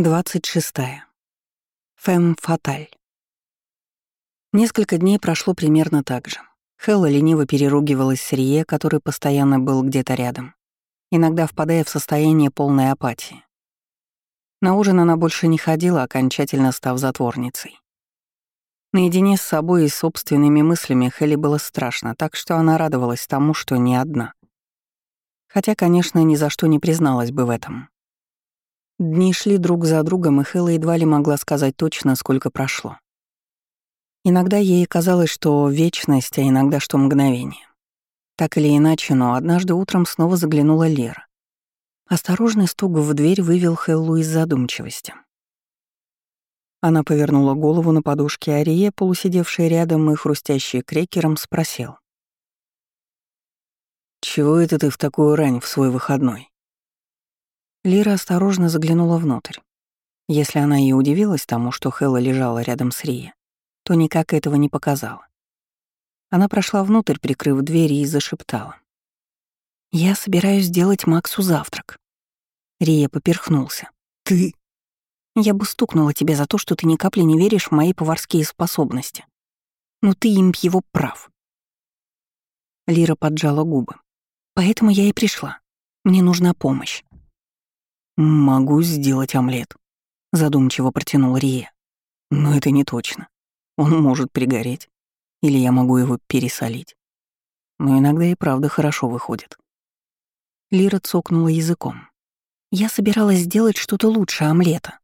26. Фэм Фаталь. Несколько дней прошло примерно так же. Хелла лениво переругивалась с Рие, который постоянно был где-то рядом, иногда впадая в состояние полной апатии. На ужин она больше не ходила, окончательно став затворницей. Наедине с собой и собственными мыслями Хелли было страшно, так что она радовалась тому, что не одна. Хотя, конечно, ни за что не призналась бы в этом. Дни шли друг за другом, и Хэлла едва ли могла сказать точно, сколько прошло. Иногда ей казалось, что вечность, а иногда что мгновение. Так или иначе, но однажды утром снова заглянула Лера. Осторожный стук в дверь вывел Хеллу из задумчивости. Она повернула голову на подушке, а Рие, полусидевший рядом и хрустящий крекером, спросил. «Чего это ты в такую рань в свой выходной?» Лира осторожно заглянула внутрь. Если она и удивилась тому, что Хэлла лежала рядом с Рия, то никак этого не показала. Она прошла внутрь, прикрыв дверь, и зашептала. «Я собираюсь сделать Максу завтрак». Рия поперхнулся. «Ты?» «Я бы стукнула тебя за то, что ты ни капли не веришь в мои поварские способности. Но ты им его прав». Лира поджала губы. «Поэтому я и пришла. Мне нужна помощь. «Могу сделать омлет», — задумчиво протянул Рия. «Но это не точно. Он может пригореть. Или я могу его пересолить. Но иногда и правда хорошо выходит». Лира цокнула языком. «Я собиралась сделать что-то лучше омлета.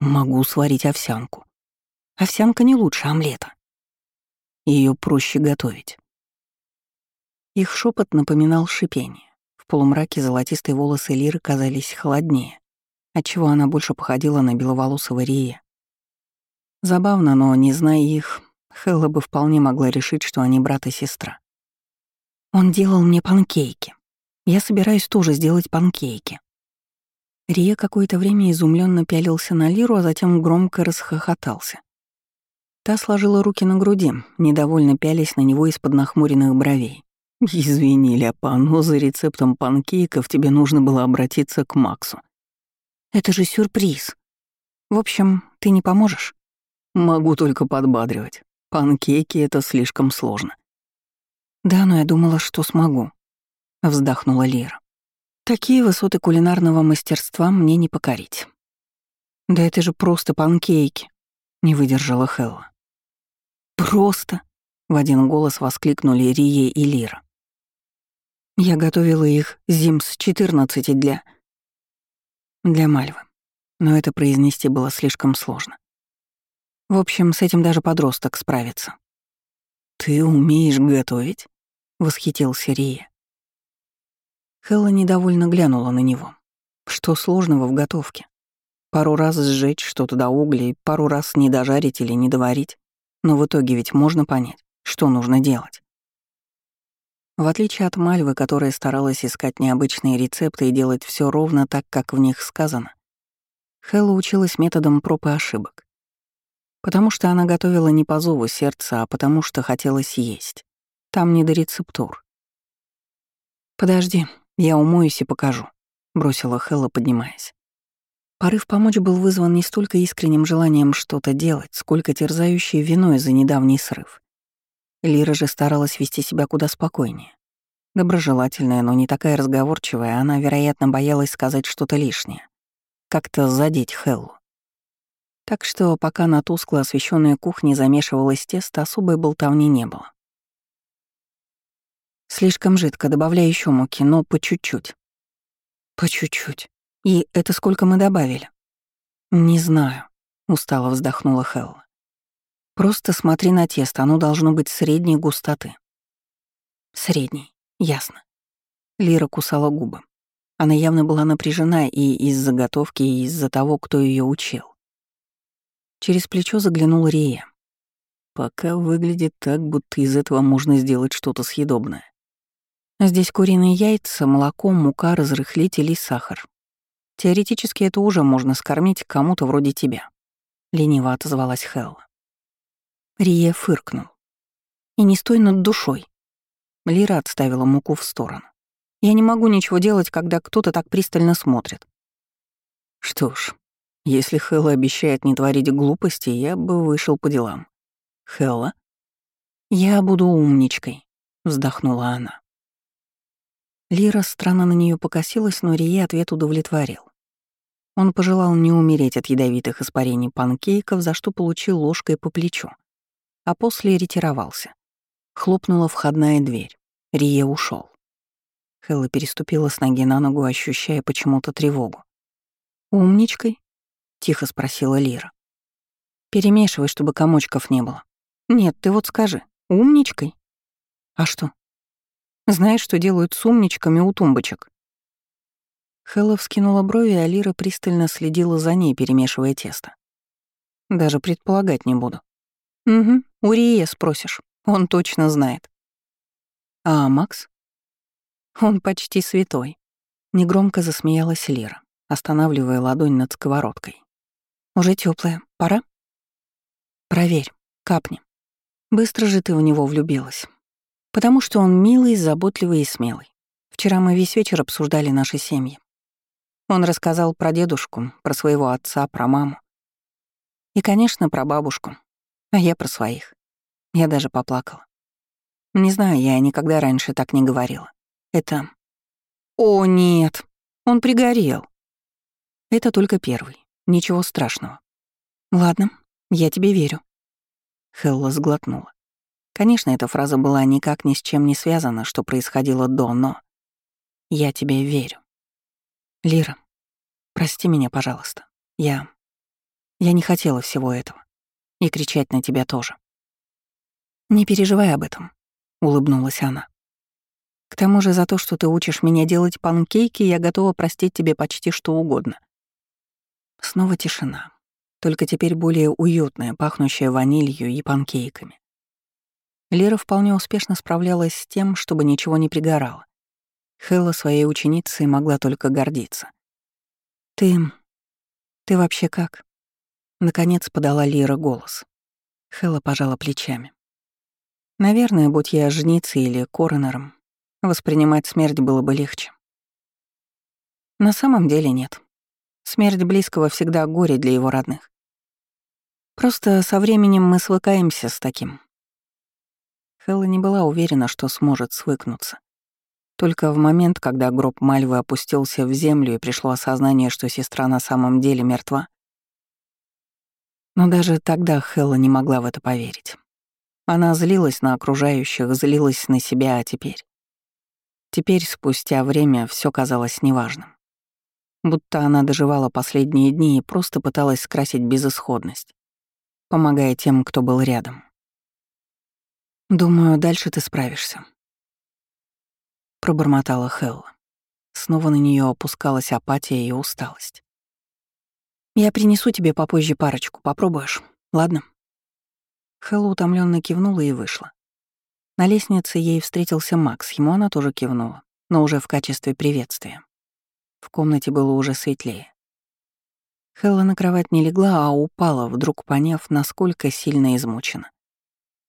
Могу сварить овсянку. Овсянка не лучше омлета. Ее проще готовить». Их шепот напоминал шипение. В полумраке золотистые волосы Лиры казались холоднее, отчего она больше походила на беловолосого Рия. Забавно, но, не зная их, Хелла бы вполне могла решить, что они брат и сестра. Он делал мне панкейки. Я собираюсь тоже сделать панкейки. Рия какое-то время изумленно пялился на Лиру, а затем громко расхохотался. Та сложила руки на груди, недовольно пялись на него из-под нахмуренных бровей. «Извини, Ляпа, но за рецептом панкейков тебе нужно было обратиться к Максу». «Это же сюрприз. В общем, ты не поможешь?» «Могу только подбадривать. Панкейки — это слишком сложно». «Да, но я думала, что смогу», — вздохнула Лира. «Такие высоты кулинарного мастерства мне не покорить». «Да это же просто панкейки», — не выдержала Хелла. «Просто», — в один голос воскликнули Рие и Лира. Я готовила их зим с 14 для... для Мальвы. Но это произнести было слишком сложно. В общем, с этим даже подросток справится. «Ты умеешь готовить?» — восхитился Рия. Хелла недовольно глянула на него. Что сложного в готовке? Пару раз сжечь что-то до углей, пару раз не дожарить или не доварить. Но в итоге ведь можно понять, что нужно делать. В отличие от Мальвы, которая старалась искать необычные рецепты и делать все ровно так, как в них сказано, Хэлла училась методом проб и ошибок. Потому что она готовила не по зову сердца, а потому что хотела съесть. Там не до рецептур. «Подожди, я умоюсь и покажу», — бросила Хэлла, поднимаясь. Порыв помочь был вызван не столько искренним желанием что-то делать, сколько терзающей виной за недавний срыв. Лира же старалась вести себя куда спокойнее. Доброжелательная, но не такая разговорчивая, она, вероятно, боялась сказать что-то лишнее. Как-то задеть Хеллу. Так что, пока на тускло освещенной кухне замешивалось тесто, особой болтовни не было. Слишком жидко, добавляй еще муки, но по чуть-чуть. По чуть-чуть. И это сколько мы добавили? Не знаю, устало вздохнула Хелла. Просто смотри на тесто, оно должно быть средней густоты. Средней, ясно. Лира кусала губы. Она явно была напряжена и из заготовки, и из-за того, кто ее учил. Через плечо заглянул Рия. Пока выглядит так, будто из этого можно сделать что-то съедобное. Здесь куриные яйца, молоко, мука, разрыхлитель и сахар. Теоретически это уже можно скормить кому-то вроде тебя. Лениво отозвалась Хелла. Рия фыркнул. «И не стой над душой». Лира отставила муку в сторону. «Я не могу ничего делать, когда кто-то так пристально смотрит». «Что ж, Если Хэлла обещает не творить глупости, я бы вышел по делам. Хэлла? Я буду умничкой, вздохнула она. Лира странно на нее покосилась, но Рие ответ удовлетворил. Он пожелал не умереть от ядовитых испарений панкейков, за что получил ложкой по плечу. А после ретировался. Хлопнула входная дверь. Рие ушел. Хэлла переступила с ноги на ногу, ощущая почему-то тревогу. «Умничкой?» — тихо спросила Лира. «Перемешивай, чтобы комочков не было. Нет, ты вот скажи, умничкой?» «А что?» «Знаешь, что делают с умничками у тумбочек?» Хэлла вскинула брови, а Лира пристально следила за ней, перемешивая тесто. «Даже предполагать не буду». «Угу, у Рия спросишь, он точно знает». «А Макс?» «Он почти святой», — негромко засмеялась Лира, останавливая ладонь над сковородкой. «Уже теплая, пора?» «Проверь, капни. Быстро же ты в него влюбилась. Потому что он милый, заботливый и смелый. Вчера мы весь вечер обсуждали наши семьи. Он рассказал про дедушку, про своего отца, про маму. И, конечно, про бабушку. А я про своих. Я даже поплакала. Не знаю, я никогда раньше так не говорила. Это... О, нет, он пригорел. Это только первый. Ничего страшного. Ладно, я тебе верю. Хелла сглотнула. Конечно, эта фраза была никак ни с чем не связана, что происходило до, но... Я тебе верю. Лира, прости меня, пожалуйста. Я... Я не хотела всего этого. И кричать на тебя тоже. Не переживай об этом, улыбнулась она. К тому же за то, что ты учишь меня делать панкейки, я готова простить тебе почти что угодно. Снова тишина, только теперь более уютная, пахнущая ванилью и панкейками. Лера вполне успешно справлялась с тем, чтобы ничего не пригорало. Хэлла своей ученицей могла только гордиться. «Ты... ты вообще как?» Наконец подала Лира голос. Хэлла пожала плечами. «Наверное, будь я жницей или коронером, воспринимать смерть было бы легче. На самом деле нет. Смерть близкого всегда горе для его родных. Просто со временем мы свыкаемся с таким». Хэлла не была уверена, что сможет свыкнуться. Только в момент, когда гроб Мальвы опустился в землю и пришло осознание, что сестра на самом деле мертва. Но даже тогда Хелла не могла в это поверить. Она злилась на окружающих, злилась на себя, а теперь... Теперь, спустя время, все казалось неважным. Будто она доживала последние дни и просто пыталась скрасить безысходность, помогая тем, кто был рядом. «Думаю, дальше ты справишься», пробормотала Хелла. Снова на нее опускалась апатия и усталость. «Я принесу тебе попозже парочку, попробуешь, ладно?» Хелла утомленно кивнула и вышла. На лестнице ей встретился Макс, ему она тоже кивнула, но уже в качестве приветствия. В комнате было уже светлее. Хелла на кровать не легла, а упала, вдруг поняв, насколько сильно измучена.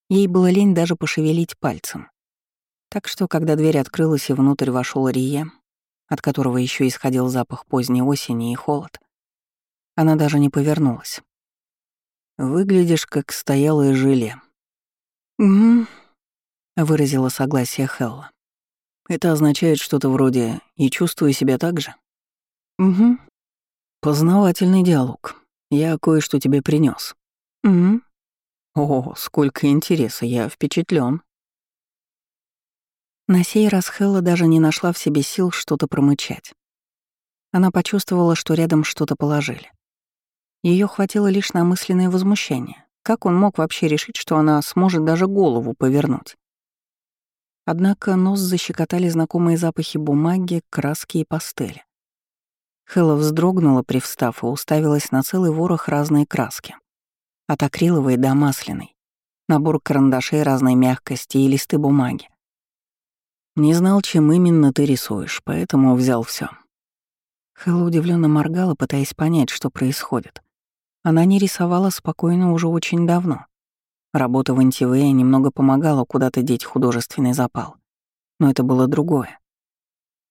Ей было лень даже пошевелить пальцем. Так что, когда дверь открылась и внутрь вошел Рие, от которого еще исходил запах поздней осени и холод, она даже не повернулась. «Выглядишь, как стоялое желе». «Угу», — выразила согласие Хелла. «Это означает что-то вроде «и чувствую себя так же». «Угу». «Познавательный диалог. Я кое-что тебе принес. «Угу». «О, сколько интереса, я впечатлен. На сей раз Хелла даже не нашла в себе сил что-то промычать. Она почувствовала, что рядом что-то положили. Ее хватило лишь на мысленное возмущение. Как он мог вообще решить, что она сможет даже голову повернуть? Однако нос защекотали знакомые запахи бумаги, краски и пастели. Хэлла вздрогнула, привстав, и уставилась на целый ворох разной краски. От акриловой до масляной. Набор карандашей разной мягкости и листы бумаги. Не знал, чем именно ты рисуешь, поэтому взял все. Хэлла удивленно моргала, пытаясь понять, что происходит. Она не рисовала спокойно уже очень давно. Работа в НТВ немного помогала куда-то деть художественный запал. Но это было другое.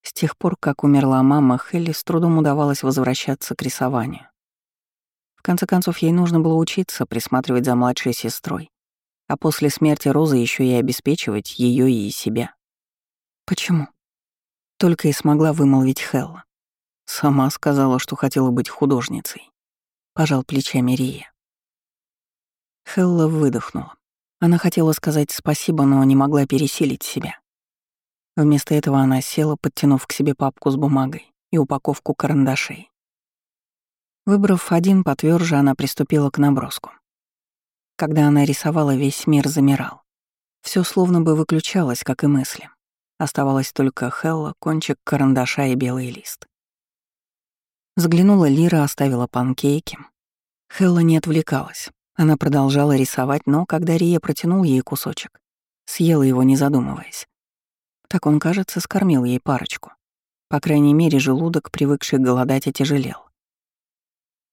С тех пор, как умерла мама, Хелли с трудом удавалось возвращаться к рисованию. конце концов, ей нужно было учиться присматривать за младшей сестрой, а после смерти Розы еще и обеспечивать ее и себя. Почему? Только и смогла вымолвить Хелла. Сама сказала, что хотела быть художницей. Пожал плечами Рия. Хелла выдохнула. Она хотела сказать спасибо, но не могла пересилить себя. Вместо этого она села, подтянув к себе папку с бумагой и упаковку карандашей. Выбрав один потверже, она приступила к наброску. Когда она рисовала, весь мир замирал. Все словно бы выключалось, как и мысли. Оставалось только Хелла, кончик карандаша и белый лист. Взглянула Лира, оставила панкейки. Хелла не отвлекалась. Она продолжала рисовать, но когда Рия протянул ей кусочек, съела его, не задумываясь. Так он, кажется, скормил ей парочку. По крайней мере, желудок, привыкший голодать, отяжелел.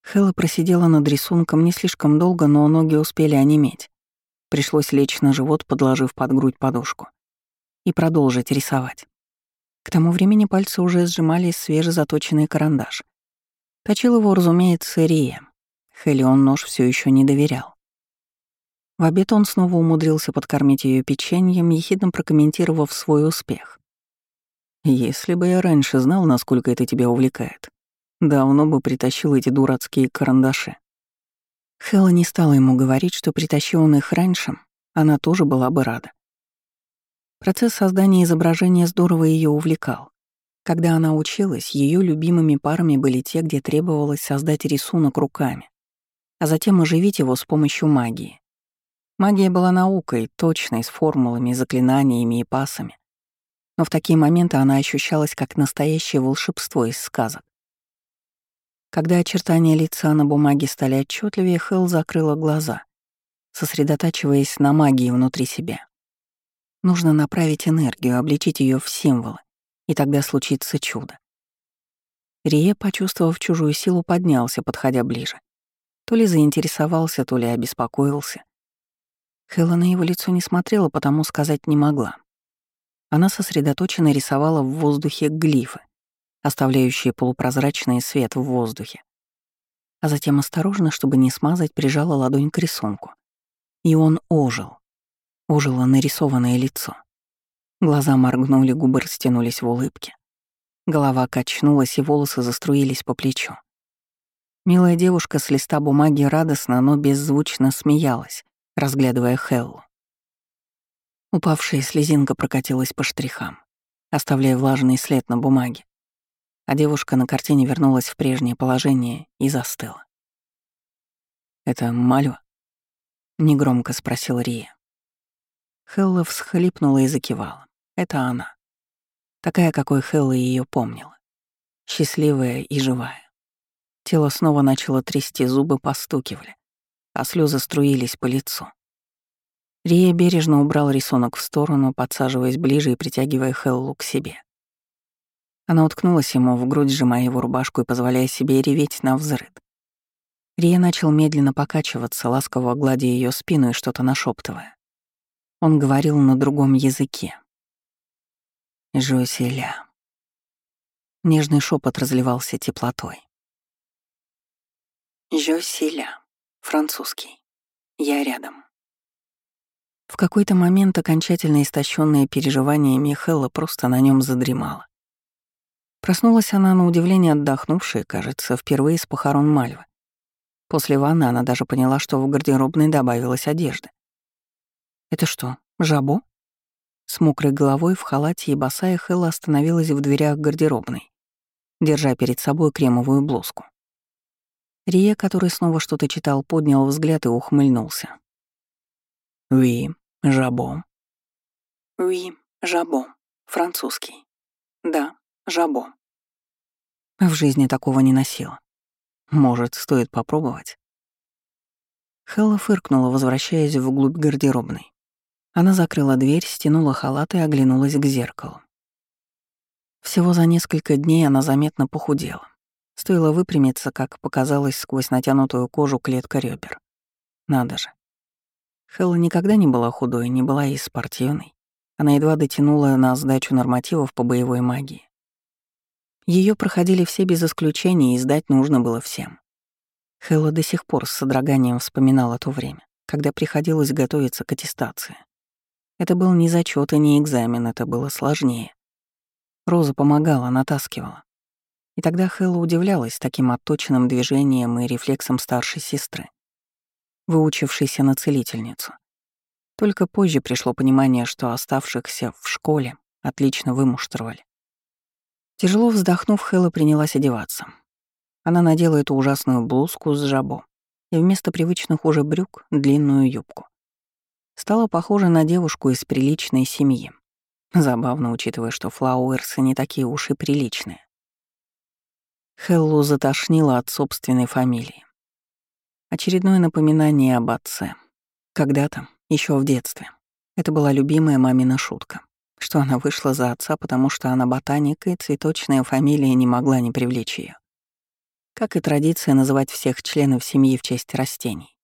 Хэлла просидела над рисунком не слишком долго, но ноги успели онеметь. Пришлось лечь на живот, подложив под грудь подушку. И продолжить рисовать. К тому времени пальцы уже сжимали свежезаточенный карандаш. Точил его, разумеется, Рия. Хелли он нож все еще не доверял. В обед он снова умудрился подкормить ее печеньем, ехидно прокомментировав свой успех. «Если бы я раньше знал, насколько это тебя увлекает, давно бы притащил эти дурацкие карандаши». Хэлла не стала ему говорить, что притащил он их раньше, она тоже была бы рада. Процесс создания изображения здорово ее увлекал. Когда она училась, ее любимыми парами были те, где требовалось создать рисунок руками, а затем оживить его с помощью магии. Магия была наукой, точной, с формулами, заклинаниями и пасами. Но в такие моменты она ощущалась как настоящее волшебство из сказок. Когда очертания лица на бумаге стали отчетливее, Хелл закрыла глаза, сосредотачиваясь на магии внутри себя. Нужно направить энергию, обличить ее в символы, и тогда случится чудо. Рие, почувствовав чужую силу, поднялся, подходя ближе. То ли заинтересовался, то ли обеспокоился. Хэлла на его лицо не смотрела, потому сказать не могла. Она сосредоточенно рисовала в воздухе глифы, оставляющие полупрозрачный свет в воздухе. А затем осторожно, чтобы не смазать, прижала ладонь к рисунку. И он ожил. Ожило нарисованное лицо. Глаза моргнули, губы растянулись в улыбке. Голова качнулась, и волосы заструились по плечу. Милая девушка с листа бумаги радостно, но беззвучно смеялась, разглядывая Хеллу. Упавшая слезинка прокатилась по штрихам, оставляя влажный след на бумаге, а девушка на картине вернулась в прежнее положение и застыла. «Это Мальва?» — негромко спросил Рия. Хелла всхлипнула и закивала. Это она. Такая, какой Хелла ее помнила. Счастливая и живая. Тело снова начало трясти, зубы постукивали, а слезы струились по лицу. Рия бережно убрал рисунок в сторону, подсаживаясь ближе и притягивая Хеллу к себе. Она уткнулась ему в грудь, сжимая его рубашку и позволяя себе реветь на взрыд. Рия начал медленно покачиваться, ласково гладя ее спину и что-то нашептывая. Он говорил на другом языке, Жуселя. Нежный шепот разливался теплотой. Жюселя. Французский. Я рядом. В какой-то момент окончательно истощенное переживание Михелла просто на нем задремала. Проснулась она на удивление отдохнувшая, кажется, впервые с похорон Мальвы. После ванны она даже поняла, что в гардеробной добавилась одежда. «Это что, жабо?» С мокрой головой в халате и босая Хэлла остановилась в дверях гардеробной, держа перед собой кремовую блузку. Рия, который снова что-то читал, поднял взгляд и ухмыльнулся. «Oui, жабо». «Oui, жабо. Французский. Да, жабо». В жизни такого не носила. Может, стоит попробовать? Хэлла фыркнула, возвращаясь вглубь гардеробной. Она закрыла дверь, стянула халат и оглянулась к зеркалу. Всего за несколько дней она заметно похудела. Стоило выпрямиться, как показалось сквозь натянутую кожу клетка ребер. Надо же. Хэлла никогда не была худой, не была и спортивной. Она едва дотянула на сдачу нормативов по боевой магии. Ее проходили все без исключения, и сдать нужно было всем. Хэлла до сих пор с содроганием вспоминала то время, когда приходилось готовиться к аттестации. Это был не зачет и не экзамен, это было сложнее. Роза помогала, натаскивала. И тогда Хэлла удивлялась таким отточенным движением и рефлексом старшей сестры, выучившейся на целительницу. Только позже пришло понимание, что оставшихся в школе отлично вымуштровали. Тяжело вздохнув, Хэлла принялась одеваться. Она надела эту ужасную блузку с жабо и вместо привычных уже брюк — длинную юбку. Стала похожа на девушку из приличной семьи. Забавно, учитывая, что Флауэрсы не такие уж и приличные. Хеллу затошнило от собственной фамилии. Очередное напоминание об отце. Когда-то, еще в детстве, это была любимая мамина шутка, что она вышла за отца, потому что она ботаник, и цветочная фамилия не могла не привлечь ее. Как и традиция называть всех членов семьи в честь растений.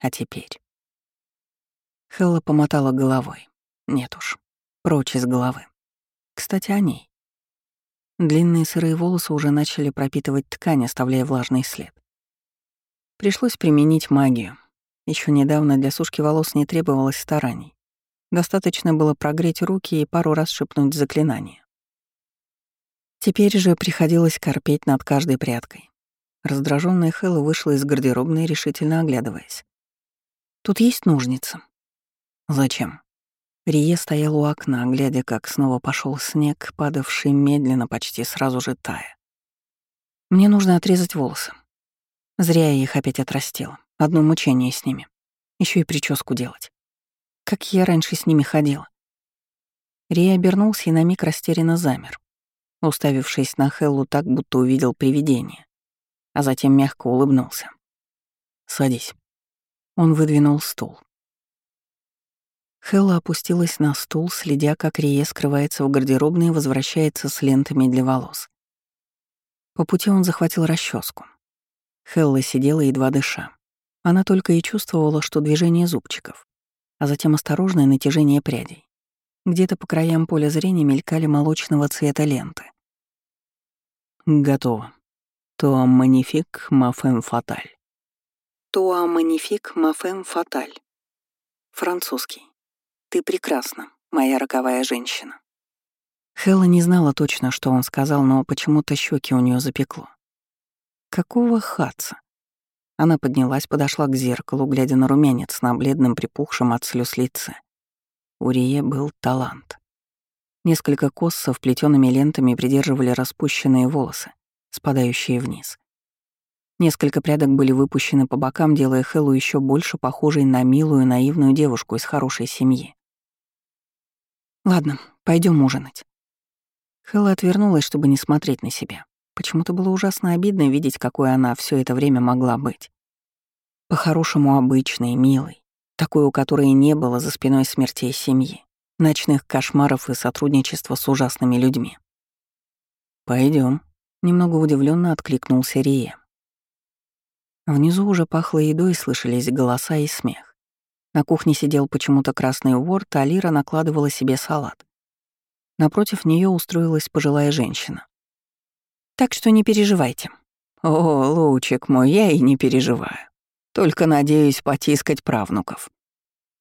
А теперь... Хелла помотала головой. Нет уж, прочь из головы. Кстати, о ней. Длинные сырые волосы уже начали пропитывать ткань, оставляя влажный след. Пришлось применить магию. Еще недавно для сушки волос не требовалось стараний. Достаточно было прогреть руки и пару раз шепнуть заклинание. Теперь же приходилось корпеть над каждой прядкой. Раздраженная Хэлла вышла из гардеробной, решительно оглядываясь. «Тут есть ножницы?» «Зачем?» Рие стоял у окна, глядя, как снова пошел снег, падавший медленно, почти сразу же тая. «Мне нужно отрезать волосы. Зря я их опять отрастила. Одно мучение с ними. Еще и прическу делать. Как я раньше с ними ходила». Рия обернулся и на миг растерянно замер, уставившись на Хеллу так, будто увидел привидение, а затем мягко улыбнулся. «Садись». Он выдвинул стул. Хелла опустилась на стул, следя, как Рие скрывается в гардеробной и возвращается с лентами для волос. По пути он захватил расческу. Хелла сидела, едва дыша. Она только и чувствовала, что движение зубчиков, а затем осторожное натяжение прядей. Где-то по краям поля зрения мелькали молочного цвета ленты. «Готово. Туа манифик мафем фаталь». Туа манифик мафем фаталь. Французский. Ты прекрасна, моя роковая женщина». Хелла не знала точно, что он сказал, но почему-то щеки у нее запекло. «Какого хаца?» Она поднялась, подошла к зеркалу, глядя на румянец на бледном припухшем от слез лице. У Рие был талант. Несколько кос со вплетенными лентами придерживали распущенные волосы, спадающие вниз. Несколько прядок были выпущены по бокам, делая Хеллу еще больше похожей на милую наивную девушку из хорошей семьи. Ладно, пойдем ужинать. Хэлла отвернулась, чтобы не смотреть на себя. Почему-то было ужасно обидно видеть, какой она все это время могла быть. По-хорошему обычной, милой, такой, у которой не было за спиной смертей семьи, ночных кошмаров и сотрудничества с ужасными людьми. Пойдем, немного удивленно откликнулся Рия. Внизу уже пахло едой, слышались голоса и смех. На кухне сидел почему-то красный уорд, а Лира накладывала себе салат. Напротив нее устроилась пожилая женщина. «Так что не переживайте». «О, лучик мой, я и не переживаю. Только надеюсь потискать правнуков».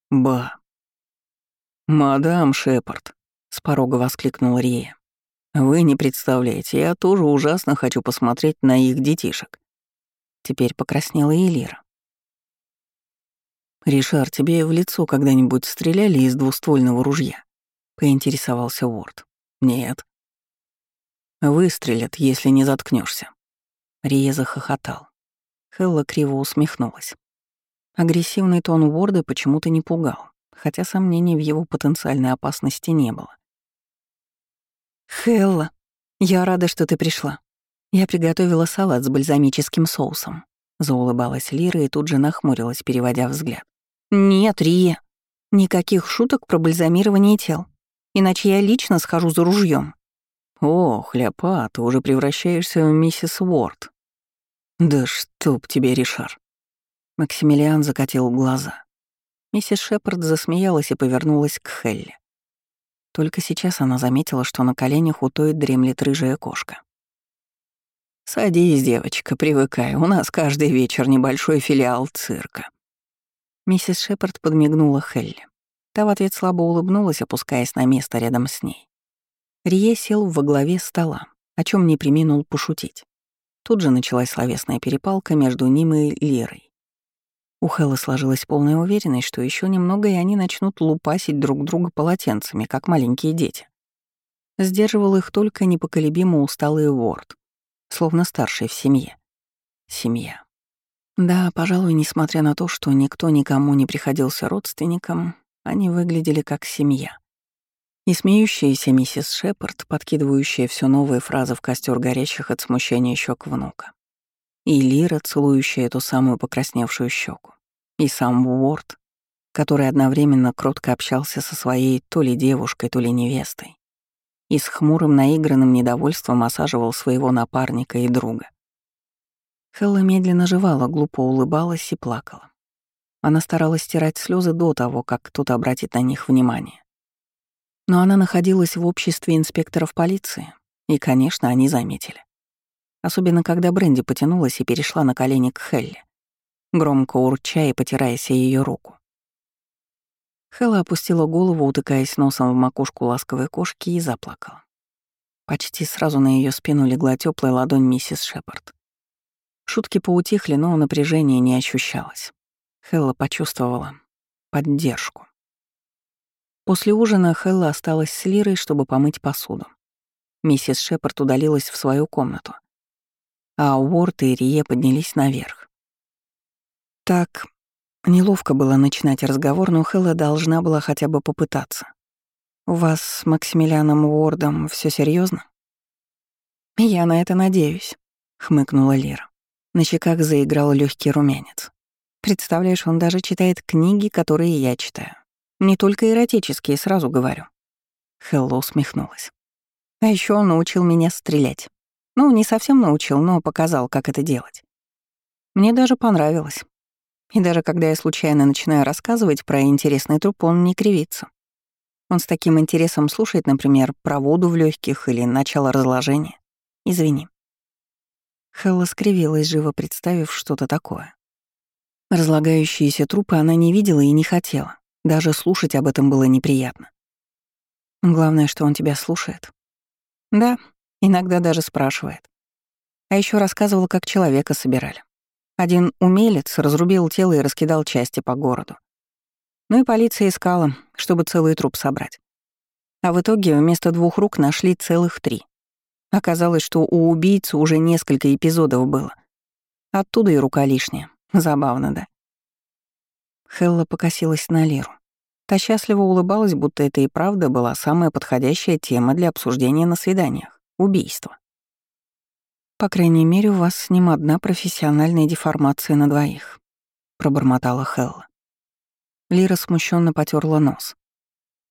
«Ба». «Мадам Шепард», — с порога воскликнул Рия. «Вы не представляете, я тоже ужасно хочу посмотреть на их детишек». Теперь покраснела и Лира. «Ришар, тебе в лицо когда-нибудь стреляли из двуствольного ружья?» — поинтересовался Уорд. «Нет». «Выстрелят, если не заткнешься. Рия захохотал. Хелла криво усмехнулась. Агрессивный тон Уорда почему-то не пугал, хотя сомнений в его потенциальной опасности не было. «Хелла, я рада, что ты пришла. Я приготовила салат с бальзамическим соусом», — заулыбалась Лира и тут же нахмурилась, переводя взгляд. «Нет, Рия, никаких шуток про бальзамирование тел, иначе я лично схожу за ружьем. «О, хляпа, ты уже превращаешься в миссис Уорд». «Да чтоб тебе, Ришар!» Максимилиан закатил глаза. Миссис Шепард засмеялась и повернулась к Хелли. Только сейчас она заметила, что на коленях у той дремлет рыжая кошка. «Садись, девочка, привыкай, у нас каждый вечер небольшой филиал цирка». Миссис Шепард подмигнула Хелли. Та в ответ слабо улыбнулась, опускаясь на место рядом с ней. Рие сел во главе стола, о чем не приминул пошутить. Тут же началась словесная перепалка между ним и Лерой. У Хэлла сложилась полная уверенность, что еще немного, и они начнут лупасить друг друга полотенцами, как маленькие дети. Сдерживал их только непоколебимо усталый Уорд, словно старший в семье. Семья. Да, пожалуй, несмотря на то, что никто никому не приходился родственником, они выглядели как семья. И смеющаяся миссис Шепард, подкидывающая все новые фразы в костер горящих от смущения щек внука. И Лира, целующая эту самую покрасневшую щеку. И сам Уорд, который одновременно кротко общался со своей то ли девушкой, то ли невестой. И с хмурым наигранным недовольством осаживал своего напарника и друга. Хелла медленно жевала, глупо улыбалась и плакала. Она старалась стирать слезы до того, как кто-то обратит на них внимание. Но она находилась в обществе инспекторов полиции, и, конечно, они заметили. Особенно, когда Бренди потянулась и перешла на колени к Хелли, громко урча и потираясь ее руку. Хелла опустила голову, утыкаясь носом в макушку ласковой кошки, и заплакала. Почти сразу на ее спину легла теплая ладонь миссис Шепард. Шутки поутихли, но напряжение не ощущалось. Хелла почувствовала поддержку. После ужина Хелла осталась с Лирой, чтобы помыть посуду. Миссис Шепард удалилась в свою комнату, а Уорд и Рие поднялись наверх. Так, неловко было начинать разговор, но Хелла должна была хотя бы попытаться. «У вас с Максимилианом Уордом все серьезно? «Я на это надеюсь», — хмыкнула Лира. На щеках заиграл легкий румянец. «Представляешь, он даже читает книги, которые я читаю. Не только эротические, сразу говорю. Хелло усмехнулась. А еще он научил меня стрелять. Ну, не совсем научил, но показал, как это делать. Мне даже понравилось. И даже когда я случайно начинаю рассказывать про интересный труп, он не кривится. Он с таким интересом слушает, например, про воду в легких или начало разложения. Извини. Хелла скривилась, живо представив что-то такое. Разлагающиеся трупы она не видела и не хотела. Даже слушать об этом было неприятно. Главное, что он тебя слушает. Да, иногда даже спрашивает. А еще рассказывал, как человека собирали. Один умелец разрубил тело и раскидал части по городу. Ну и полиция искала, чтобы целый труп собрать. А в итоге вместо двух рук нашли целых три. Оказалось, что у убийцы уже несколько эпизодов было. Оттуда и рука лишняя. Забавно, да? Хелла покосилась на Леру. Та счастливо улыбалась, будто это и правда была самая подходящая тема для обсуждения на свиданиях — убийство. «По крайней мере, у вас с ним одна профессиональная деформация на двоих», — пробормотала Хелла. Лира смущенно потерла нос.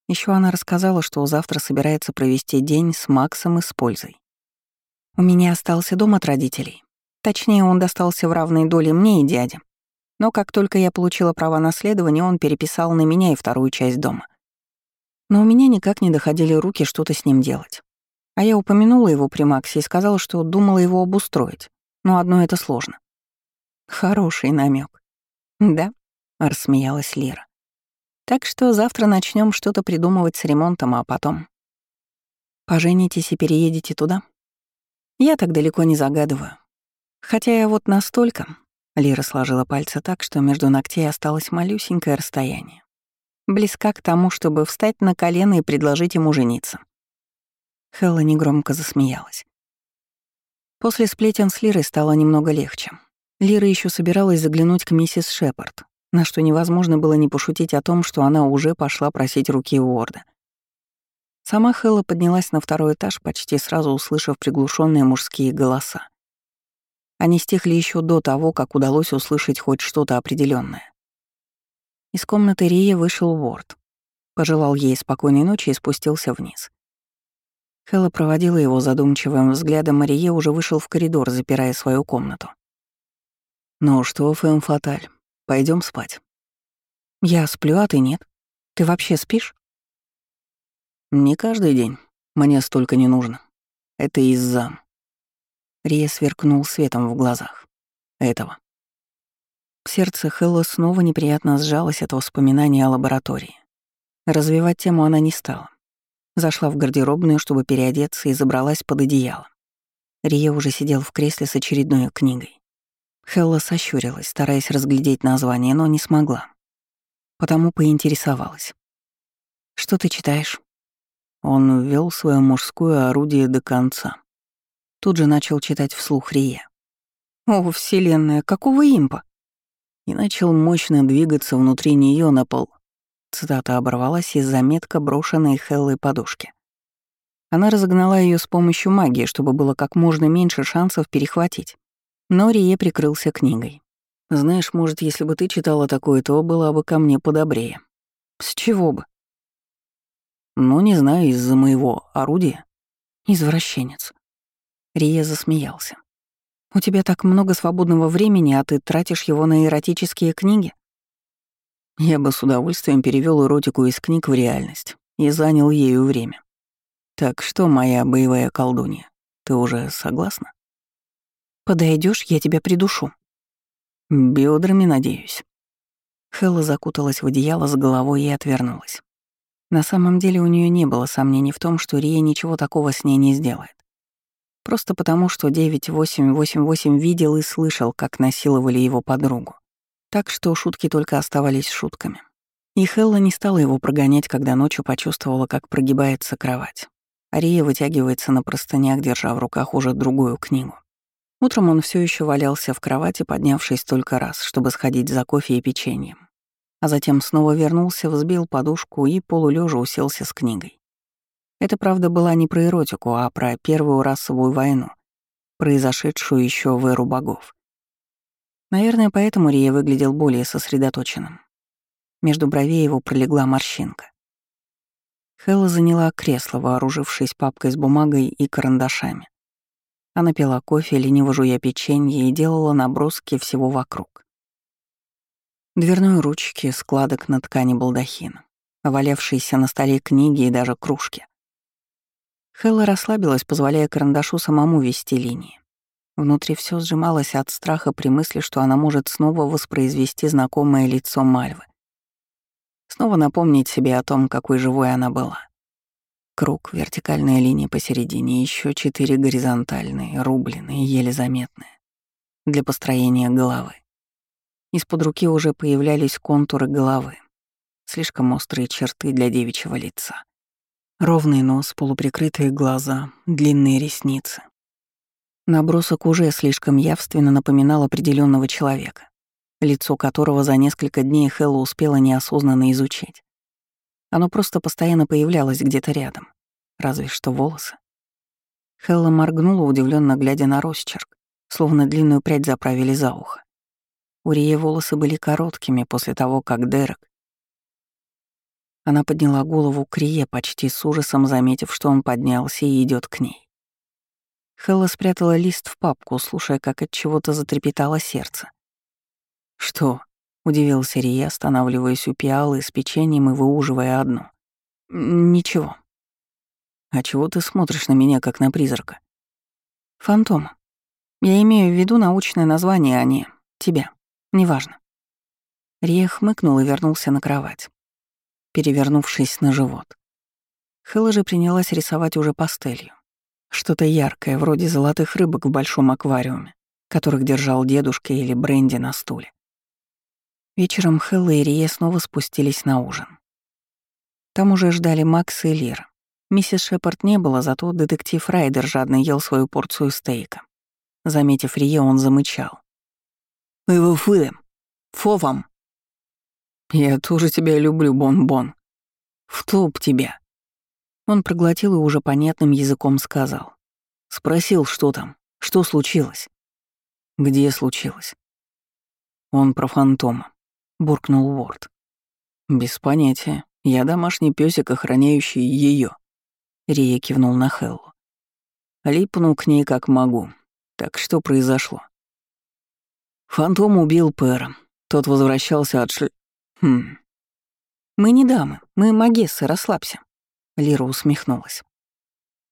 Еще она рассказала, что завтра собирается провести день с Максом и с пользой. «У меня остался дом от родителей. Точнее, он достался в равной доле мне и дяде. Но как только я получила права наследования, он переписал на меня и вторую часть дома. Но у меня никак не доходили руки что-то с ним делать. А я упомянула его при Максе и сказала, что думала его обустроить. Но одно это сложно. Хороший намек. Да, рассмеялась Лира. Так что завтра начнем что-то придумывать с ремонтом, а потом... Поженитесь и переедете туда? Я так далеко не загадываю. Хотя я вот настолько, Лира сложила пальцы так, что между ногтей осталось малюсенькое расстояние. Близка к тому, чтобы встать на колено и предложить ему жениться. Хелла негромко засмеялась. После сплетен с Лирой стало немного легче. Лира еще собиралась заглянуть к миссис Шепард, на что невозможно было не пошутить о том, что она уже пошла просить руки Уорда. Сама Хелла поднялась на второй этаж, почти сразу услышав приглушенные мужские голоса. Они стихли еще до того, как удалось услышать хоть что-то определенное. Из комнаты Рия вышел Уорд. Пожелал ей спокойной ночи и спустился вниз. Хэлла проводила его задумчивым взглядом, а Рие уже вышел в коридор, запирая свою комнату. «Ну что, Фэм Фаталь, пойдем спать?» «Я сплю, а ты нет. Ты вообще спишь?» «Не каждый день. Мне столько не нужно. Это из-за...» Рия сверкнул светом в глазах. Этого. Сердце Хэлла снова неприятно сжалось от воспоминания о лаборатории. Развивать тему она не стала. Зашла в гардеробную, чтобы переодеться, и забралась под одеяло. Рия уже сидел в кресле с очередной книгой. Хелла сощурилась, стараясь разглядеть название, но не смогла. Потому поинтересовалась. «Что ты читаешь?» Он ввел свое мужское орудие до конца. Тут же начал читать вслух Рия. «О, вселенная, какого импа?» И начал мощно двигаться внутри нее на пол. Цитата оборвалась из заметка, брошенной Хеллой подушки. Она разогнала ее с помощью магии, чтобы было как можно меньше шансов перехватить. Но Рие прикрылся книгой. «Знаешь, может, если бы ты читала такое, то была бы ко мне подобрее». «С чего бы?» «Ну, не знаю, из-за моего орудия». «Извращенец». Рие засмеялся. «У тебя так много свободного времени, а ты тратишь его на эротические книги?» Я бы с удовольствием перевел эротику из книг в реальность и занял ею время. Так что, моя боевая колдунья, ты уже согласна? Подойдешь, я тебя придушу. Бедрами, надеюсь. Хэлла закуталась в одеяло с головой и отвернулась. На самом деле у нее не было сомнений в том, что Рия ничего такого с ней не сделает. Просто потому, что 9888 видел и слышал, как насиловали его подругу. Так что шутки только оставались шутками. И Хелла не стала его прогонять, когда ночью почувствовала, как прогибается кровать. Ария вытягивается на простынях, держа в руках уже другую книгу. Утром он все еще валялся в кровати, поднявшись только раз, чтобы сходить за кофе и печеньем. А затем снова вернулся, взбил подушку и полулежа уселся с книгой. Это, правда, была не про эротику, а про первую расовую войну, произошедшую еще в эру богов. Наверное, поэтому Рия выглядел более сосредоточенным. Между бровей его пролегла морщинка. Хэлла заняла кресло, вооружившись папкой с бумагой и карандашами. Она пила кофе, лениво жуя печенье и делала наброски всего вокруг. Дверной ручки, складок на ткани балдахина, валявшиеся на столе книги и даже кружки. Хэлла расслабилась, позволяя карандашу самому вести линии. Внутри все сжималось от страха при мысли, что она может снова воспроизвести знакомое лицо Мальвы. Снова напомнить себе о том, какой живой она была. Круг, вертикальная линия посередине, еще четыре горизонтальные, рубленые, еле заметные. Для построения головы. Из-под руки уже появлялись контуры головы. Слишком острые черты для девичьего лица. Ровный нос, полуприкрытые глаза, длинные ресницы. Набросок уже слишком явственно напоминал определенного человека, лицо которого за несколько дней Хэлла успела неосознанно изучить. Оно просто постоянно появлялось где-то рядом, разве что волосы. Хелла моргнула, удивленно глядя на росчерк, словно длинную прядь заправили за ухо. У Рие волосы были короткими после того, как Дерек... Она подняла голову к Рие, почти с ужасом заметив, что он поднялся и идет к ней. Хелла спрятала лист в папку, слушая, как от чего-то затрепетало сердце. «Что?» — удивился Рия, останавливаясь у пиалы с печеньем и выуживая одну. «Ничего». «А чего ты смотришь на меня, как на призрака?» «Фантом. Я имею в виду научное название, а не тебя. Неважно». Рия хмыкнул и вернулся на кровать, перевернувшись на живот. Хэлла же принялась рисовать уже пастелью. Что-то яркое, вроде золотых рыбок в большом аквариуме, которых держал дедушка или бренди на стуле. Вечером Хелла и Рие снова спустились на ужин. Там уже ждали Макс и Лира. Миссис Шепард не было, зато детектив Райдер жадно ел свою порцию стейка. Заметив Рие, он замычал. «Фы, фо вам!» «Я тоже тебя люблю, Бон-Бон. В топ тебя!» Он проглотил и уже понятным языком сказал. Спросил, что там, что случилось. Где случилось? Он про фантома, буркнул Уорд. Без понятия. Я домашний песик, охраняющий ее. Рия кивнул на Хеллу. Липну к ней как могу. Так что произошло? Фантом убил Пэра. Тот возвращался от шль... Хм. Мы не дамы, мы магессы, расслабься. Лира усмехнулась.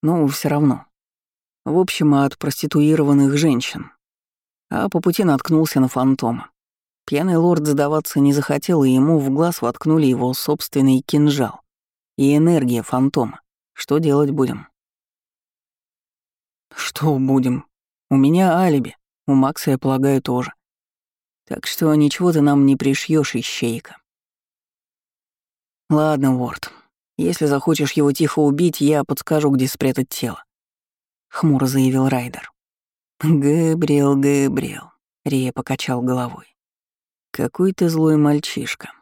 «Ну, все равно. В общем, от проституированных женщин. А по пути наткнулся на фантома. Пьяный лорд сдаваться не захотел, и ему в глаз воткнули его собственный кинжал. И энергия фантома. Что делать будем? Что будем? У меня алиби. У Макса, я полагаю, тоже. Так что ничего ты нам не пришьешь, ищейка. Ладно, Уорд. Если захочешь его тихо убить, я подскажу, где спрятать тело. Хмуро заявил Райдер. Габриэл, Габриэл. Рия покачал головой. Какой ты злой мальчишка.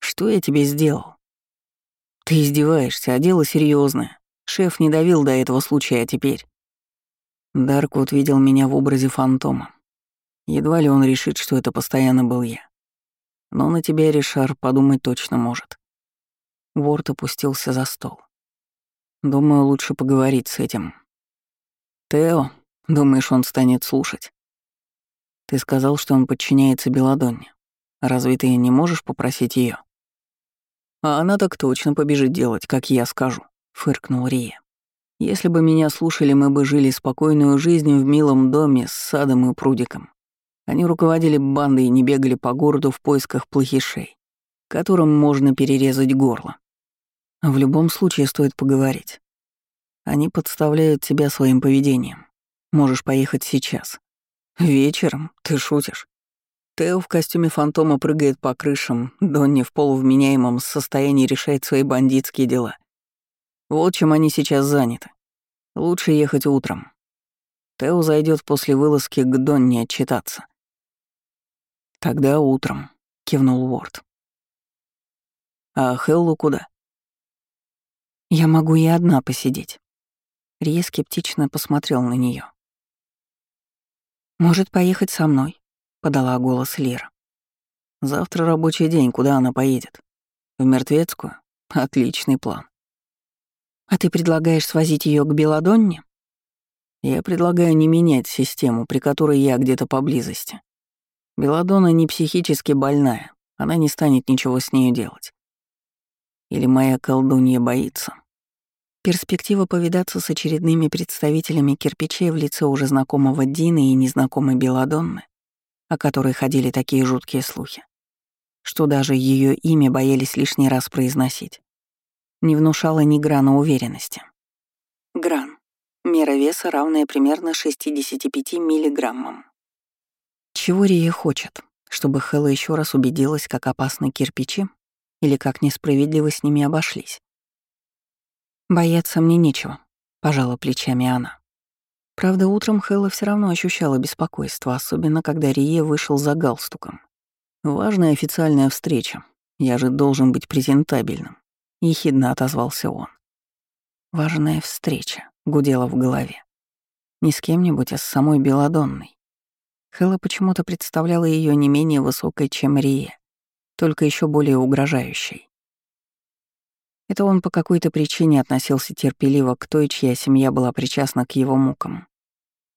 Что я тебе сделал? Ты издеваешься, а дело серьезное. Шеф не давил до этого случая, а теперь... Дарквуд видел меня в образе фантома. Едва ли он решит, что это постоянно был я. Но на тебя, Ришар, подумать точно может. Ворд опустился за стол. Думаю, лучше поговорить с этим. Тео, думаешь, он станет слушать? Ты сказал, что он подчиняется Беладонне. Разве ты не можешь попросить ее? А она так точно побежит делать, как я скажу, фыркнул Рия. Если бы меня слушали, мы бы жили спокойную жизнь в милом доме с садом и прудиком. Они руководили бандой и не бегали по городу в поисках плохишей, которым можно перерезать горло. В любом случае стоит поговорить. Они подставляют тебя своим поведением. Можешь поехать сейчас. Вечером? Ты шутишь? Тео в костюме фантома прыгает по крышам, Донни в полувменяемом состоянии решает свои бандитские дела. Вот чем они сейчас заняты. Лучше ехать утром. Тео зайдет после вылазки к Донни отчитаться. «Тогда утром», — кивнул Уорд. «А Хеллу куда?» «Я могу и одна посидеть». Рия скептично посмотрел на нее. «Может, поехать со мной?» — подала голос Лира. «Завтра рабочий день, куда она поедет? В Мертвецкую? Отличный план. А ты предлагаешь свозить ее к Беладонне? Я предлагаю не менять систему, при которой я где-то поблизости. Беладонна не психически больная, она не станет ничего с нею делать. Или моя колдунья боится? Перспектива повидаться с очередными представителями кирпичей в лице уже знакомого Дины и незнакомой Беладонны, о которой ходили такие жуткие слухи, что даже ее имя боялись лишний раз произносить не внушала ни грана уверенности. Гран. Мера веса, равная примерно 65 миллиграммам. Чего Рия хочет? Чтобы Хэлла еще раз убедилась, как опасны кирпичи или как несправедливо с ними обошлись. «Бояться мне нечего», — пожала плечами она. Правда, утром Хэлла все равно ощущала беспокойство, особенно когда Рие вышел за галстуком. «Важная официальная встреча. Я же должен быть презентабельным. — ехидно отозвался он. Важная встреча гудела в голове. Не с кем-нибудь, а с самой Беладонной. Хэлла почему-то представляла ее не менее высокой, чем Рия, только еще более угрожающей. Это он по какой-то причине относился терпеливо к той, чья семья была причастна к его мукам,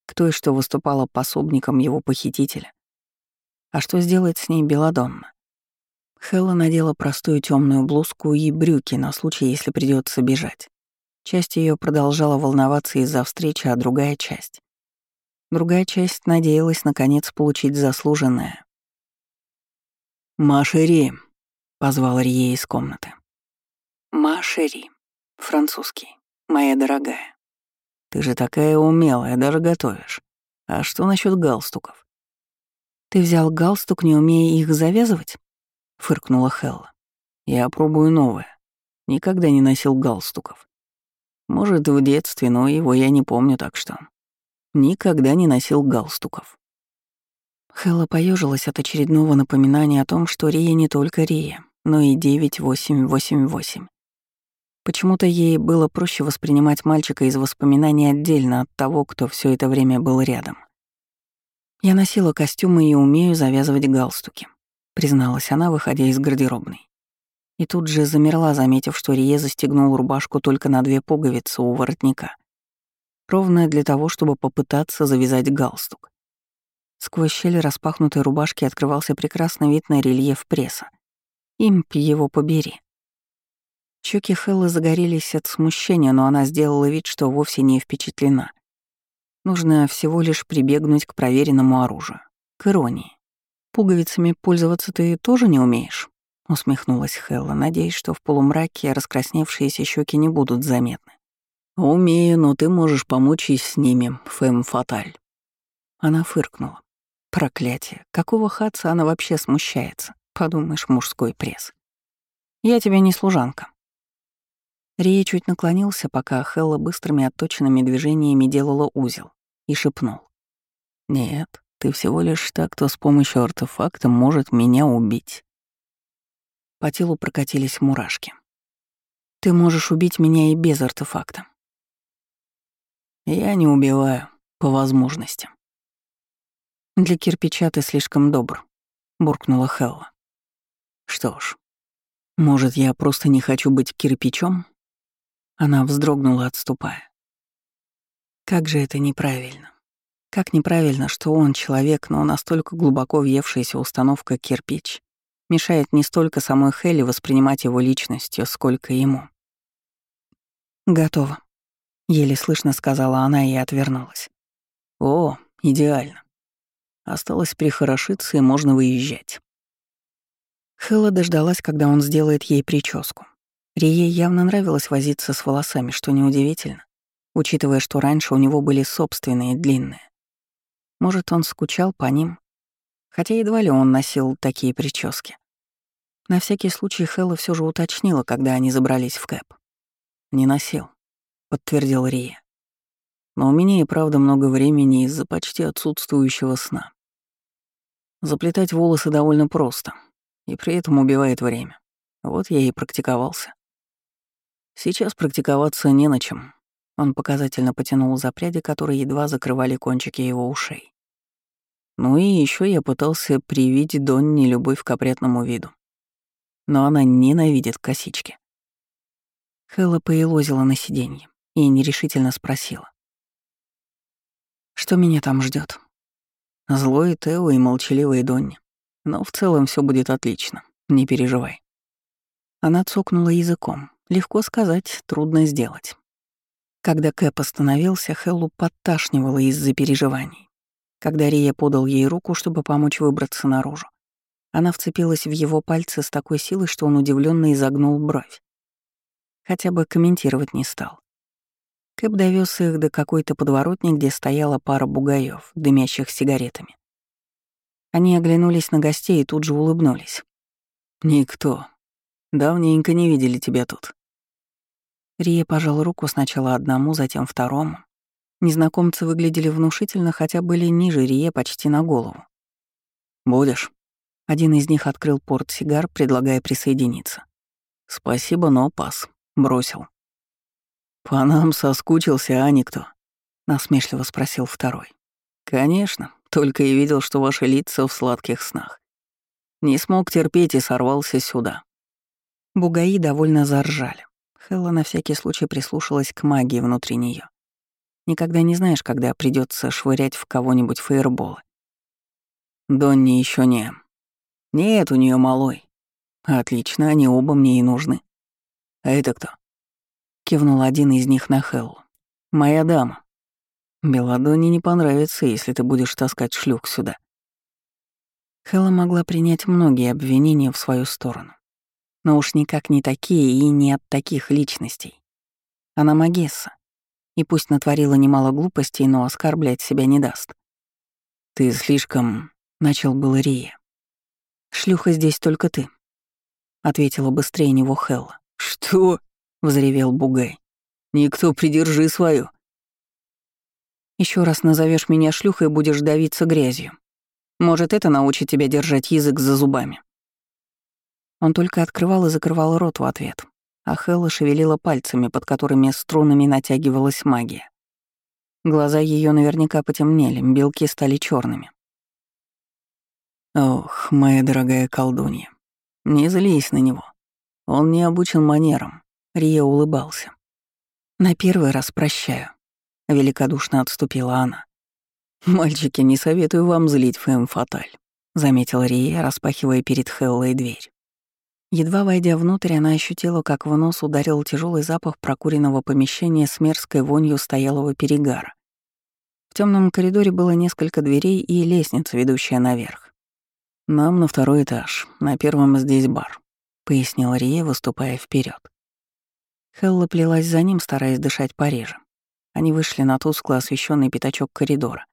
к той, что выступала пособником его похитителя. А что сделает с ней Беладонна? Хелла надела простую темную блузку и брюки на случай, если придется бежать. Часть ее продолжала волноваться из-за встречи, а другая часть. Другая часть надеялась наконец получить заслуженное. «Машери», — позвал Рие из комнаты. «Машери», французский, моя дорогая. Ты же такая умелая, даже готовишь. А что насчет галстуков? Ты взял галстук, не умея их завязывать? — фыркнула Хелла. «Я пробую новое. Никогда не носил галстуков. Может, в детстве, но его я не помню, так что... Никогда не носил галстуков». Хелла поежилась от очередного напоминания о том, что Рия не только Рия, но и 9888. Почему-то ей было проще воспринимать мальчика из воспоминаний отдельно от того, кто все это время был рядом. Я носила костюмы и умею завязывать галстуки призналась она, выходя из гардеробной. И тут же замерла, заметив, что Рие застегнул рубашку только на две пуговицы у воротника. Ровно для того, чтобы попытаться завязать галстук. Сквозь щель распахнутой рубашки открывался прекрасный вид на рельеф пресса. Имп его побери. Щеки Хеллы загорелись от смущения, но она сделала вид, что вовсе не впечатлена. Нужно всего лишь прибегнуть к проверенному оружию, к иронии. Пуговицами пользоваться ты тоже не умеешь? Усмехнулась Хелла, надеясь, что в полумраке раскрасневшиеся щеки не будут заметны. «Умею, но ты можешь помочь и с ними, Фэм Фаталь». Она фыркнула. Проклятие, какого хатца она вообще смущается? Подумаешь, мужской пресс. Я тебе не служанка. Рия чуть наклонился, пока Хелла быстрыми отточенными движениями делала узел, и шепнул. «Нет, ты всего лишь так, кто с помощью артефакта может меня убить». По телу прокатились мурашки. «Ты можешь убить меня и без артефакта». «Я не убиваю, по возможности». «Для кирпича ты слишком добр», — буркнула Хелла. «Что ж, может, я просто не хочу быть кирпичом?» Она вздрогнула, отступая. Как же это неправильно. Как неправильно, что он человек, но настолько глубоко въевшаяся установка кирпич мешает не столько самой Хелли воспринимать его личностью, сколько ему. «Готово», — еле слышно сказала она и отвернулась. «О, идеально. Осталось прихорошиться, и можно выезжать». Хэлла дождалась, когда он сделает ей прическу. Рие явно нравилось возиться с волосами, что неудивительно, учитывая, что раньше у него были собственные длинные. Может, он скучал по ним, хотя едва ли он носил такие прически. На всякий случай Хэлла все же уточнила, когда они забрались в кэп. «Не носил», — подтвердил Рия. «Но у меня и правда много времени из-за почти отсутствующего сна. Заплетать волосы довольно просто, и при этом убивает время. Вот я и практиковался. Сейчас практиковаться не на чем. Он показательно потянул за пряди, которые едва закрывали кончики его ушей. Ну и еще я пытался привить Донни любовь к опрятному виду. Но она ненавидит косички. Хэлла поелозила на сиденье и нерешительно спросила. «Что меня там ждет? Злой Тео и молчаливый Донни. Но в целом все будет отлично, не переживай». Она цокнула языком. Легко сказать, трудно сделать. Когда Кэп остановился, Хеллу подташнивала из-за переживаний. Когда Рия подал ей руку, чтобы помочь выбраться наружу, она вцепилась в его пальцы с такой силой, что он удивленно изогнул бровь. Хотя бы комментировать не стал. Кэп довез их до какой-то подворотни, где стояла пара бугаев, дымящих сигаретами. Они оглянулись на гостей и тут же улыбнулись. «Никто. Давненько не видели тебя тут». Рия пожал руку сначала одному, затем второму. Незнакомцы выглядели внушительно, хотя были ниже Рие почти на голову. «Будешь?» Один из них открыл порт сигар, предлагая присоединиться. «Спасибо, но пас», — бросил. «По нам соскучился, а никто?» — насмешливо спросил второй. «Конечно, только и видел, что ваши лица в сладких снах. Не смог терпеть и сорвался сюда». Бугаи довольно заржали. Хелла на всякий случай прислушалась к магии внутри нее. Никогда не знаешь, когда придется швырять в кого-нибудь фейерболы. Донни еще не. Нет, у нее малой. Отлично, они оба мне и нужны. А это кто? Кивнул один из них на Хеллу. Моя дама. Беладонне не понравится, если ты будешь таскать шлюх сюда. Хелла могла принять многие обвинения в свою сторону. Но уж никак не такие и не от таких личностей. Она Магесса. И пусть натворила немало глупостей, но оскорблять себя не даст. «Ты слишком...» — начал было Рия. «Шлюха здесь только ты», — ответила быстрее него Хелла. «Что?» — взревел Бугай. «Никто, придержи свою». Еще раз назовешь меня шлюхой, будешь давиться грязью. Может, это научит тебя держать язык за зубами». Он только открывал и закрывал рот в ответ, а Хелла шевелила пальцами, под которыми струнами натягивалась магия. Глаза ее наверняка потемнели, белки стали черными. Ох, моя дорогая колдунья, не злись на него. Он не обучен манерам. Рия улыбался. На первый раз прощаю. Великодушно отступила она. «Мальчики, не советую вам злить Фэм Фаталь», — заметила Рия, распахивая перед Хеллой дверь. Едва войдя внутрь, она ощутила, как в нос ударил тяжелый запах прокуренного помещения с мерзкой вонью стоялого перегара. темном коридоре было несколько дверей и лестница, ведущая наверх. «Нам на второй этаж, на первом здесь бар», — пояснил Рия, выступая вперед. Хелла плелась за ним, стараясь дышать пореже. Они вышли на тускло освещенный пятачок коридора.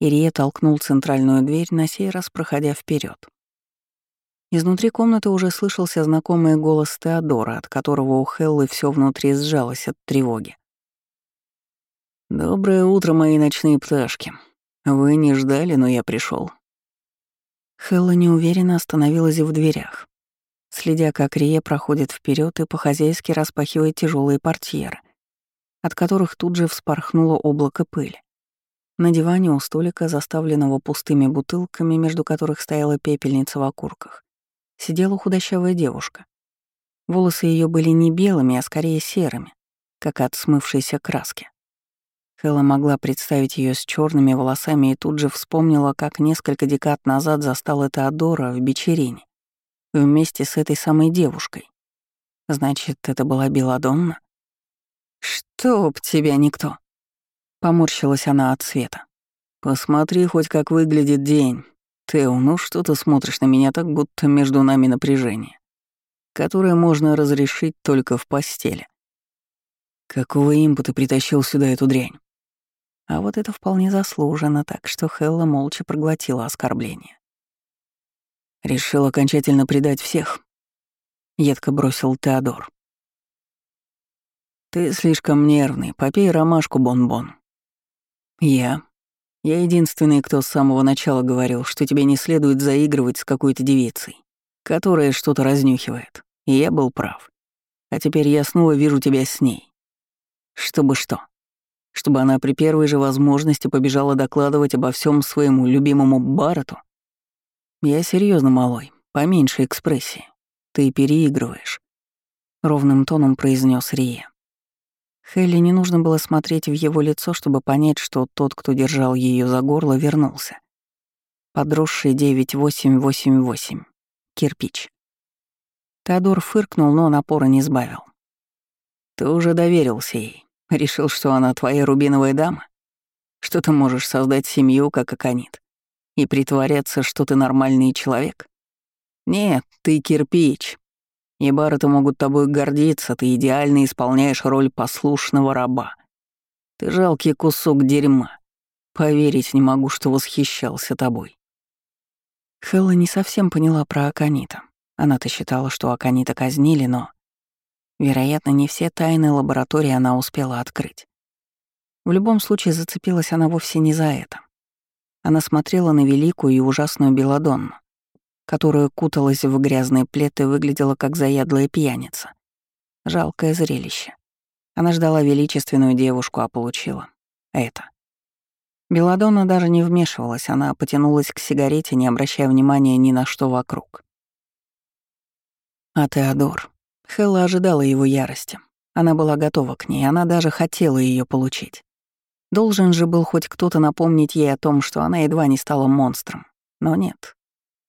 Ирия толкнул центральную дверь, на сей раз проходя вперед. Изнутри комнаты уже слышался знакомый голос Теодора, от которого у Хеллы все внутри сжалось от тревоги. «Доброе утро, мои ночные пташки. Вы не ждали, но я пришел. Хелла неуверенно остановилась в дверях, следя, как Рия проходит вперед и по-хозяйски распахивает тяжелые портьеры, от которых тут же вспорхнуло облако пыли. На диване у столика, заставленного пустыми бутылками, между которых стояла пепельница в окурках, сидела худощавая девушка. Волосы ее были не белыми, а скорее серыми, как от смывшейся краски. Хэлла могла представить ее с черными волосами и тут же вспомнила, как несколько декад назад застала Теодора в Бичерине вместе с этой самой девушкой. Значит, это была Беладонна? «Чтоб тебя никто!» Поморщилась она от света. «Посмотри хоть как выглядит день. Тео, ну что ты смотришь на меня так, будто между нами напряжение, которое можно разрешить только в постели. Какого импа притащил сюда эту дрянь? А вот это вполне заслуженно, так что Хелла молча проглотила оскорбление. Решил окончательно предать всех. Едко бросил Теодор. Ты слишком нервный, попей ромашку, бон-бон. Я. Я единственный, кто с самого начала говорил, что тебе не следует заигрывать с какой-то девицей, которая что-то разнюхивает. И я был прав. А теперь я снова вижу тебя с ней. Чтобы что? Чтобы она при первой же возможности побежала докладывать обо всем своему любимому Баррету? Я серьезно, малой, поменьше экспрессии. Ты переигрываешь. Ровным тоном произнес Рия. Хелли не нужно было смотреть в его лицо, чтобы понять, что тот, кто держал ее за горло, вернулся. Подросший 9888. Кирпич. Теодор фыркнул, но напора не сбавил. «Ты уже доверился ей. Решил, что она твоя рубиновая дама? Что ты можешь создать семью, как Аконит, и притворяться, что ты нормальный человек? Нет, ты кирпич, и Барреты могут тобой гордиться, ты идеально исполняешь роль послушного раба. Ты жалкий кусок дерьма. Поверить не могу, что восхищался тобой. Хелла не совсем поняла про Аканита. Она-то считала, что Аканита казнили, но... Вероятно, не все тайны лаборатории она успела открыть. В любом случае, зацепилась она вовсе не за это. Она смотрела на великую и ужасную Беладонну, которая куталась в грязный плед и выглядела как заядлая пьяница. Жалкое зрелище. Она ждала величественную девушку, а получила это. Беладонна даже не вмешивалась, она потянулась к сигарете, не обращая внимания ни на что вокруг. А Теодор. Хелла ожидала его ярости. Она была готова к ней, она даже хотела ее получить. Должен же был хоть кто-то напомнить ей о том, что она едва не стала монстром. Но нет,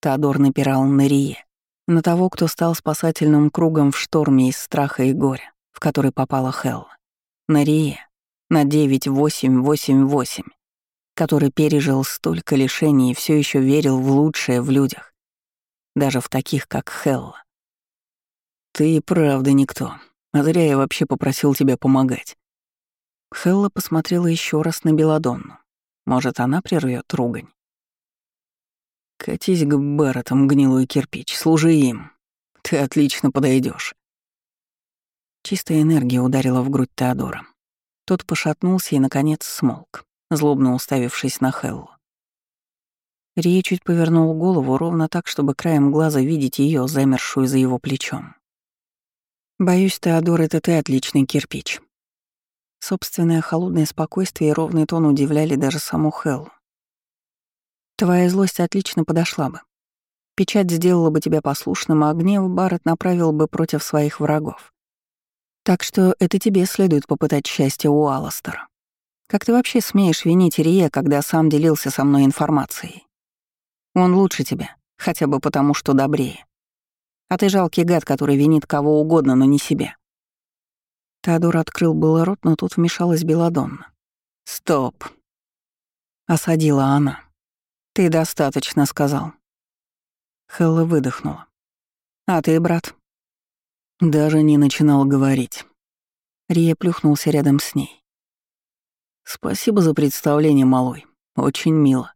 Теодор напирал на Рие, на того, кто стал спасательным кругом в шторме из страха и горя, в который попала Хелла. На Рие, на 9888, который пережил столько лишений и все еще верил в лучшее в людях, даже в таких, как Хелла. «Ты правда никто. А зря я вообще попросил тебя помогать». Хелла посмотрела еще раз на Беладонну. Может, она прервет ругань. Катись к Барретам, гнилой кирпич, служи им. Ты отлично подойдешь. Чистая энергия ударила в грудь Теодора. Тот пошатнулся и, наконец, смолк, злобно уставившись на Хеллу. Рия чуть повернул голову ровно так, чтобы краем глаза видеть ее, замершую за его плечом. «Боюсь, Теодор, это ты отличный кирпич». Собственное холодное спокойствие и ровный тон удивляли даже саму Хеллу. Твоя злость отлично подошла бы. Печать сделала бы тебя послушным, а гнев Барретт направил бы против своих врагов. Так что это тебе следует попытать счастье у Алластера. Как ты вообще смеешь винить Рие, когда сам делился со мной информацией? Он лучше тебя, хотя бы потому, что добрее. А ты жалкий гад, который винит кого угодно, но не себя. Теодор открыл было рот, но тут вмешалась Беладонна. «Стоп. Осадила она. «Ты достаточно сказал». Хелла выдохнула. «А ты, брат?» Даже не начинал говорить. Рия плюхнулся рядом с ней. «Спасибо за представление, малой. Очень мило».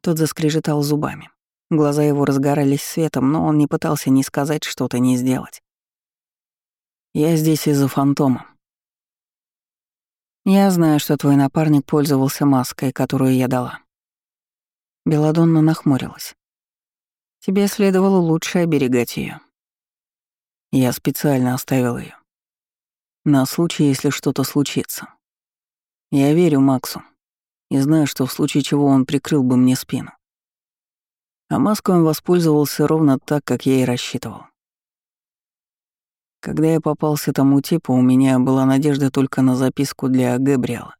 Тот заскрежетал зубами. Глаза его разгорались светом, но он не пытался ни сказать что-то, ни сделать. «Я здесь из-за фантома». «Я знаю, что твой напарник пользовался маской, которую я дала». Беладонна нахмурилась. «Тебе следовало лучше оберегать ее. Я специально оставил ее. На случай, если что-то случится. Я верю Максу и знаю, что в случае чего он прикрыл бы мне спину. А маской он воспользовался ровно так, как я и рассчитывал. Когда я попался тому типу, у меня была надежда только на записку для Гэбриэла.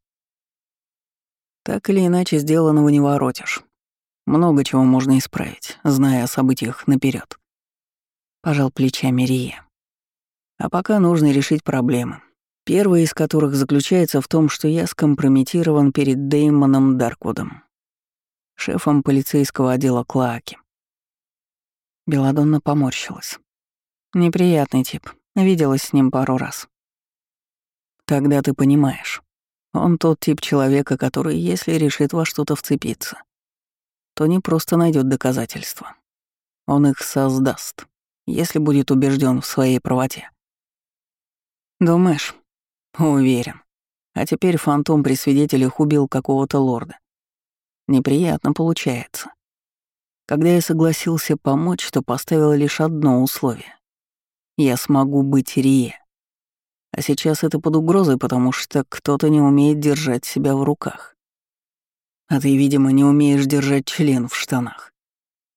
Так или иначе, сделанного не воротишь. Много чего можно исправить, зная о событиях наперед. Пожал плечами Рие. А пока нужно решить проблемы. Первая из которых заключается в том, что я скомпрометирован перед Деймоном Дарквудом, шефом полицейского отдела Клааки. Беладонна поморщилась. Неприятный тип. Виделась с ним пару раз. Тогда ты понимаешь. Он тот тип человека, который, если решит во что-то вцепиться, то не просто найдет доказательства. Он их создаст, если будет убежден в своей правоте. Думаешь? Уверен. А теперь фантом при свидетелях убил какого-то лорда. Неприятно получается. Когда я согласился помочь, то поставил лишь одно условие. Я смогу быть Рие. А сейчас это под угрозой, потому что кто-то не умеет держать себя в руках. А ты, видимо, не умеешь держать член в штанах.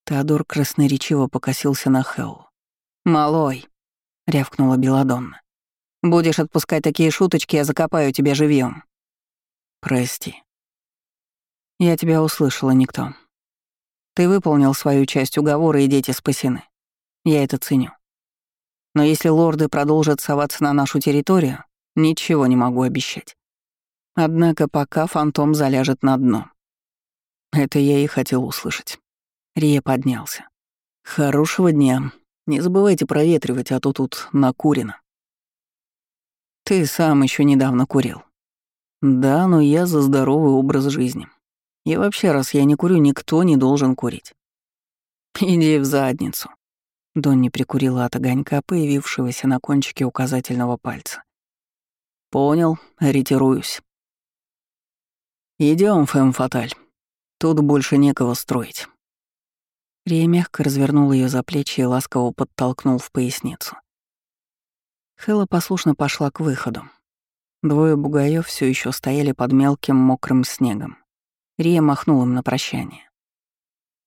Теодор красноречиво покосился на Хеллу. «Малой», — рявкнула Беладонна. Будешь отпускать такие шуточки, я закопаю тебя живьем. Прости. Я тебя услышала, никто. Ты выполнил свою часть уговора, и дети спасены. Я это ценю. Но если лорды продолжат соваться на нашу территорию, ничего не могу обещать. Однако пока фантом заляжет на дно. Это я и хотел услышать. Рия поднялся. Хорошего дня. Не забывайте проветривать, а то тут накурено. Ты сам еще недавно курил. Да, но я за здоровый образ жизни. И вообще, раз я не курю, никто не должен курить. Иди в задницу. Донни прикурила от огонька, появившегося на кончике указательного пальца. Понял, ретируюсь. Идем, Фэм Фаталь. Тут больше некого строить. Рия мягко развернул ее за плечи и ласково подтолкнул в поясницу. Хэлла послушно пошла к выходу. Двое бугаев все еще стояли под мелким мокрым снегом. Рия махнул им на прощание.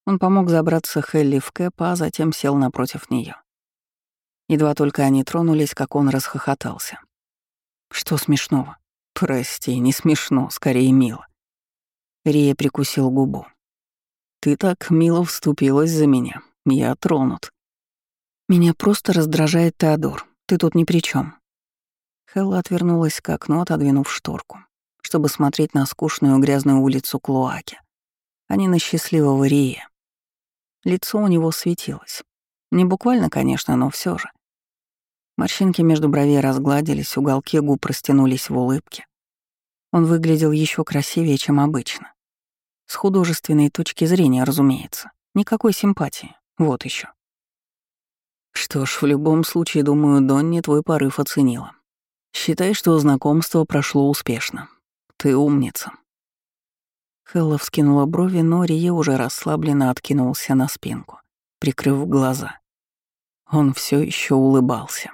Он помог забраться Хелли в кэп, а затем сел напротив нее. Едва только они тронулись, как он расхохотался. «Что смешного?» «Прости, не смешно, скорее мило». Рия прикусил губу. «Ты так мило вступилась за меня. Я тронут». «Меня просто раздражает Теодор. Ты тут ни при чем. Хелла отвернулась к окну, отодвинув шторку, чтобы смотреть на скучную грязную улицу Клоаки, а не на счастливого Рия. Лицо у него светилось. Не буквально, конечно, но все же. Морщинки между бровей разгладились, уголки губ растянулись в улыбке. Он выглядел еще красивее, чем обычно. С художественной точки зрения, разумеется. Никакой симпатии. Вот еще. Что ж, в любом случае, думаю, Донни твой порыв оценила. Считай, что знакомство прошло успешно. Ты умница. Хелла вскинула брови, но Рие уже расслабленно откинулся на спинку, прикрыв глаза. Он все еще улыбался.